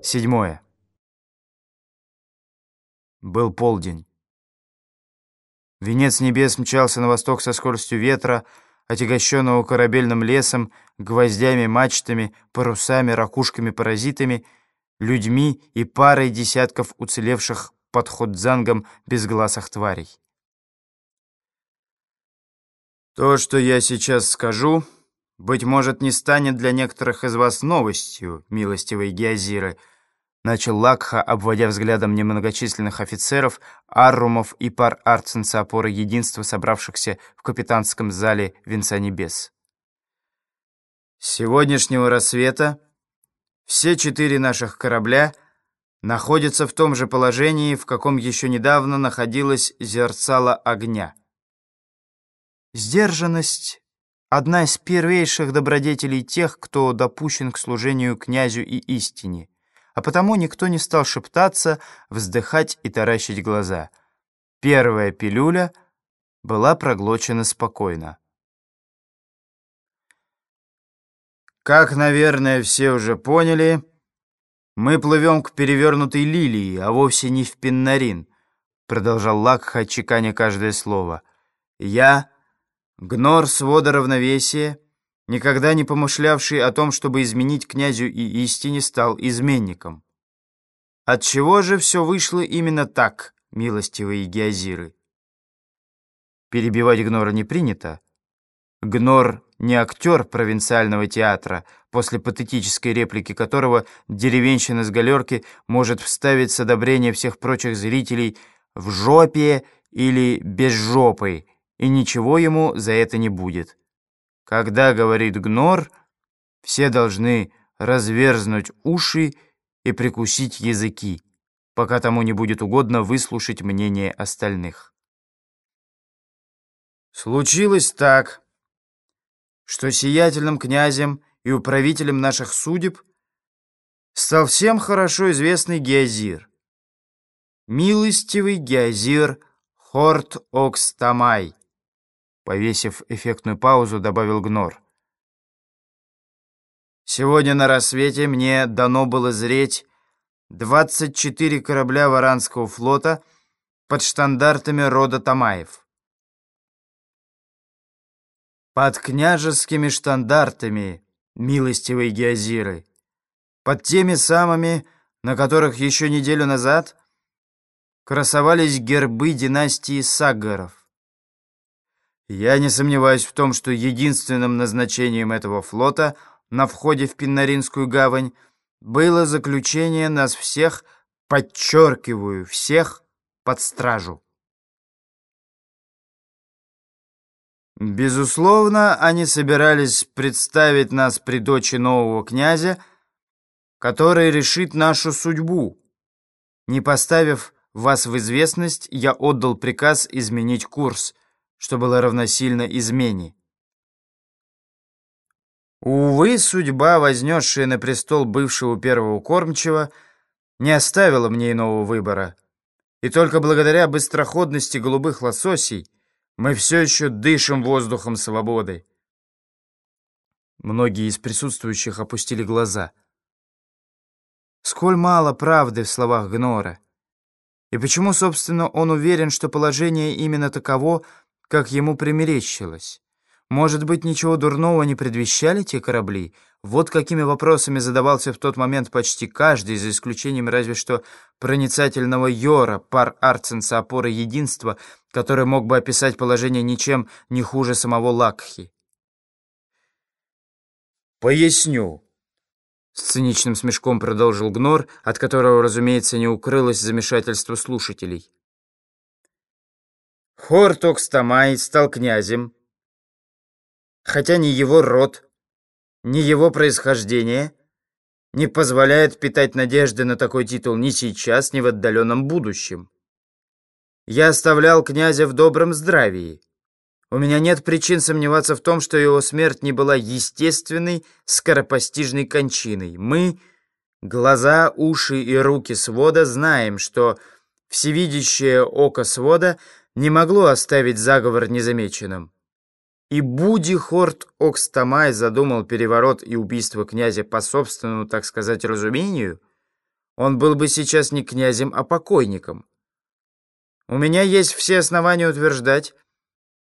Седьмое. Был полдень. Венец небес мчался на восток со скоростью ветра, отягощенного корабельным лесом, гвоздями, мачтами, парусами, ракушками-паразитами, людьми и парой десятков уцелевших под ходзангом безгласых тварей. То, что я сейчас скажу, быть может, не станет для некоторых из вас новостью, милостивые геозиры, начал Лакха, обводя взглядом немногочисленных офицеров, аррумов и пар арценса опоры единства, собравшихся в капитанском зале Венца Небес. Сегодняшнего рассвета все четыре наших корабля находятся в том же положении, в каком еще недавно находилось зерцало огня. Сдержанность — одна из первейших добродетелей тех, кто допущен к служению князю и истине, а потому никто не стал шептаться, вздыхать и таращить глаза. Первая пилюля была проглочена спокойно. Как, наверное, все уже поняли, мы плывем к перевернутой лилии, а вовсе не в Пиннарин, продолжал Лакха, чеканя каждое слово. Я Гнор свода равновесия, никогда не помышлявший о том, чтобы изменить князю и истине, стал изменником. Отчего же все вышло именно так, милостивые геозиры? Перебивать Гнора не принято. Гнор не актер провинциального театра, после патетической реплики которого деревенщина с галерки может вставить с одобрения всех прочих зрителей в жопе или без жопы, и ничего ему за это не будет. Когда говорит Гнор, все должны разверзнуть уши и прикусить языки, пока тому не будет угодно выслушать мнение остальных. Случилось так, что сиятельным князем и управителем наших судеб стал всем хорошо известный Геозир. Милостивый Геозир Хорт Окстамай, Повесив эффектную паузу, добавил Гнор. «Сегодня на рассвете мне дано было зреть 24 корабля Варанского флота под штандартами рода Тамаев. Под княжескими штандартами, милостивые геозиры, под теми самыми, на которых еще неделю назад красовались гербы династии Саггаров. Я не сомневаюсь в том, что единственным назначением этого флота на входе в Пиннаринскую гавань было заключение нас всех, подчеркиваю, всех под стражу. Безусловно, они собирались представить нас при дочи нового князя, который решит нашу судьбу. Не поставив вас в известность, я отдал приказ изменить курс — что было равносильно измене. Увы, судьба, вознесшая на престол бывшего первого кормчего, не оставила мне иного выбора. И только благодаря быстроходности голубых лососей мы все еще дышим воздухом свободы. Многие из присутствующих опустили глаза. Сколь мало правды в словах Гнора. И почему, собственно, он уверен, что положение именно таково, как ему примерещилось. Может быть, ничего дурного не предвещали те корабли? Вот какими вопросами задавался в тот момент почти каждый, за исключением разве что проницательного Йора, пар Арценса опоры единства, который мог бы описать положение ничем не хуже самого Лакхи. «Поясню», — с циничным смешком продолжил Гнор, от которого, разумеется, не укрылось замешательство слушателей. Хортокстамай стал князем, хотя ни его род, ни его происхождение не позволяет питать надежды на такой титул ни сейчас, ни в отдаленном будущем. Я оставлял князя в добром здравии. У меня нет причин сомневаться в том, что его смерть не была естественной, скоропостижной кончиной. Мы, глаза, уши и руки свода, знаем, что всевидящее око свода — не могло оставить заговор незамеченным. И Буди Хорт Окстамай задумал переворот и убийство князя по собственному, так сказать, разумению, он был бы сейчас не князем, а покойником. У меня есть все основания утверждать,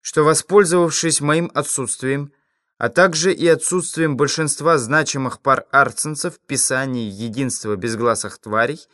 что, воспользовавшись моим отсутствием, а также и отсутствием большинства значимых пар арценцев в писании «Единство безгласых тварей»,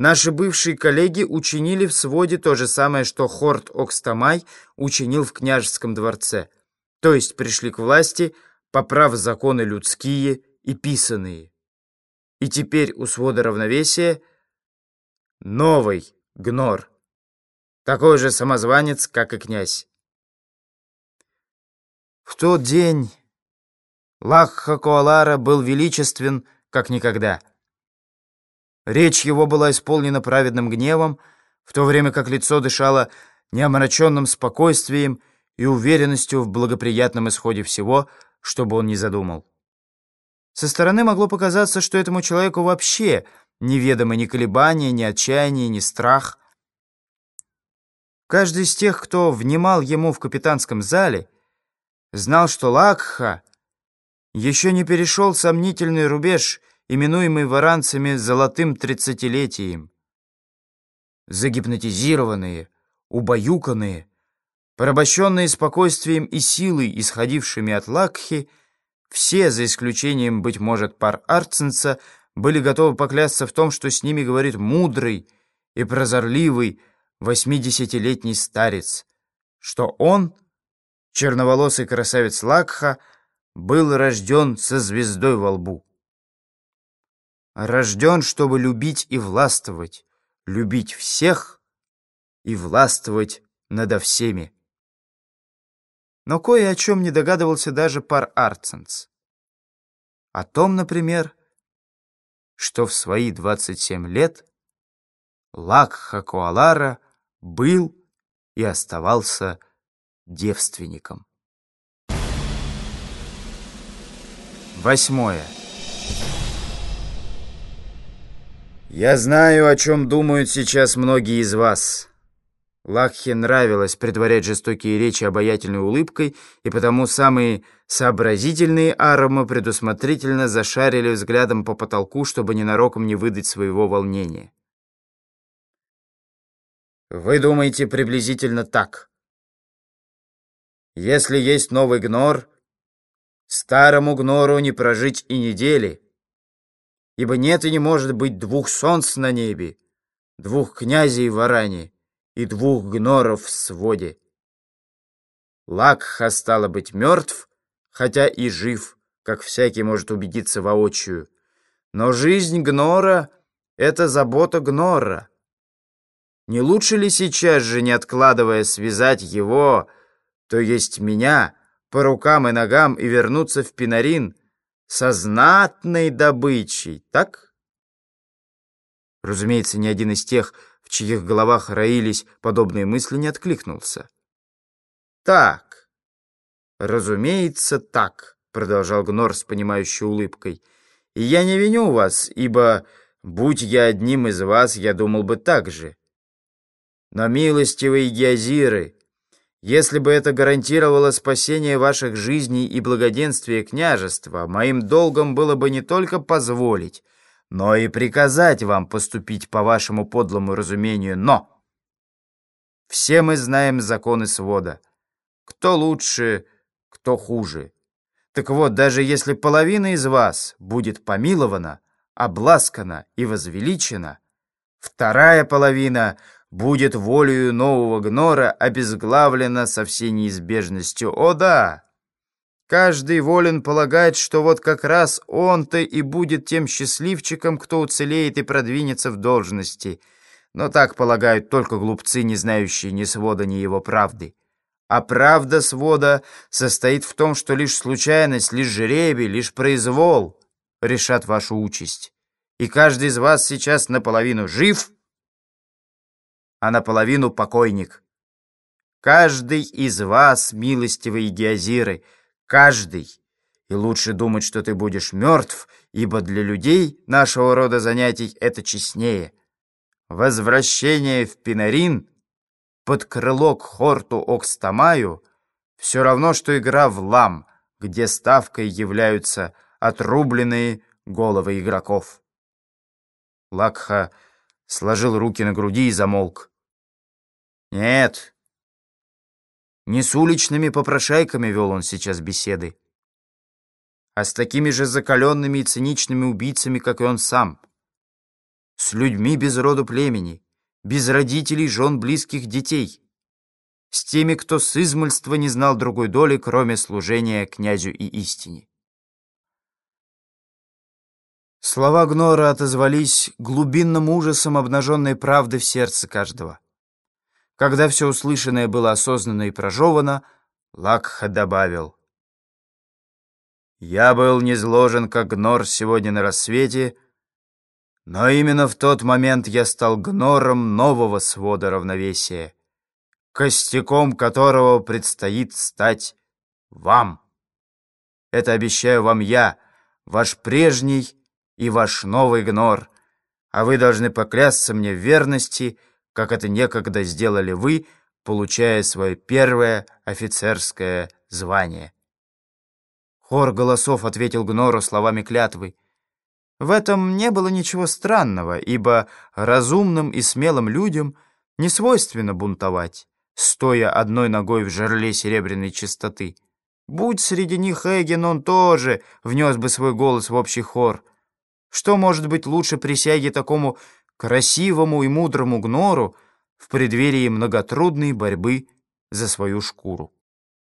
наши бывшие коллеги учинили в своде то же самое, что Хорт Окстамай учинил в княжеском дворце, то есть пришли к власти, поправ законы людские и писанные. И теперь у свода равновесия новый гнор, такой же самозванец, как и князь. В тот день Лакха Коалара был величествен, как никогда. Речь его была исполнена праведным гневом, в то время как лицо дышало неомраченным спокойствием и уверенностью в благоприятном исходе всего, что бы он ни задумал. Со стороны могло показаться, что этому человеку вообще неведомы ни колебания, ни отчаяние, ни страх. Каждый из тех, кто внимал ему в капитанском зале, знал, что Лакха еще не перешел сомнительный рубеж, именуемый варанцами «золотым тридцатилетием». Загипнотизированные, убаюканные, порабощенные спокойствием и силой, исходившими от Лакхи, все, за исключением, быть может, пар Арценца, были готовы поклясться в том, что с ними говорит мудрый и прозорливый восьмидесятилетний старец, что он — черноволосый красавец Лакха был рожден со звездой во лбу. Рожден, чтобы любить и властвовать, любить всех и властвовать надо всеми. Но кое о чем не догадывался даже пар Арценс. О том, например, что в свои 27 лет Лакха Куалара был и оставался девственником. Восьмое. Я знаю, о чем думают сейчас многие из вас. Лакхе нравилось притворять жестокие речи обаятельной улыбкой, и потому самые сообразительные аромы предусмотрительно зашарили взглядом по потолку, чтобы ненароком не выдать своего волнения. Вы думаете приблизительно так. Если есть новый гнор, старому гнору не прожить и недели, ибо нет и не может быть двух солнц на небе, двух князей в Аране и двух гноров в своде. Лакха стало быть мертв, хотя и жив, как всякий может убедиться воочию. Но жизнь гнора — это забота гнора. Не лучше ли сейчас же, не откладывая, связать его то есть меня, по рукам и ногам и вернуться в Пинарин со знатной добычей, так? Разумеется, ни один из тех, в чьих головах роились подобные мысли, не откликнулся. «Так, разумеется, так», — продолжал Гнор с понимающей улыбкой. «И я не виню вас, ибо, будь я одним из вас, я думал бы так же. Но, милостивые геозиры, если бы это гарантировало спасение ваших жизней и благоденствие княжества, моим долгом было бы не только позволить, но и приказать вам поступить по вашему подлому разумению. Но все мы знаем законы свода. Кто лучше, кто хуже. Так вот, даже если половина из вас будет помилована, обласкана и возвеличена, вторая половина — будет волею нового гнора обезглавлена со всей неизбежностью. О да! Каждый волен полагать, что вот как раз он-то и будет тем счастливчиком, кто уцелеет и продвинется в должности. Но так полагают только глупцы, не знающие ни свода, ни его правды. А правда свода состоит в том, что лишь случайность, лишь жребий, лишь произвол решат вашу участь. И каждый из вас сейчас наполовину жив — а наполовину покойник. Каждый из вас, милостивые геозиры, каждый. И лучше думать, что ты будешь мертв, ибо для людей нашего рода занятий это честнее. Возвращение в Пинарин под крыло к Хорту Окстамаю все равно, что игра в лам, где ставкой являются отрубленные головы игроков. Лакха сложил руки на груди и замолк. Нет, не с уличными попрошайками вел он сейчас беседы, а с такими же закаленными и циничными убийцами, как и он сам. С людьми без роду племени, без родителей, жен, близких детей. С теми, кто с измольства не знал другой доли, кроме служения князю и истине. Слова Гнора отозвались глубинным ужасом обнаженной правды в сердце каждого. Когда все услышанное было осознанно и прожевано, Лакха добавил. «Я был низложен, как гнор сегодня на рассвете, но именно в тот момент я стал гнором нового свода равновесия, костяком которого предстоит стать вам. Это обещаю вам я, ваш прежний и ваш новый гнор, а вы должны поклясться мне в верности — как это некогда сделали вы, получая свое первое офицерское звание. Хор голосов ответил Гнору словами клятвы. В этом не было ничего странного, ибо разумным и смелым людям не свойственно бунтовать, стоя одной ногой в жерле серебряной чистоты. Будь среди них Эгин, он тоже внес бы свой голос в общий хор. Что может быть лучше присяги такому красивому и мудрому гнору в преддверии многотрудной борьбы за свою шкуру.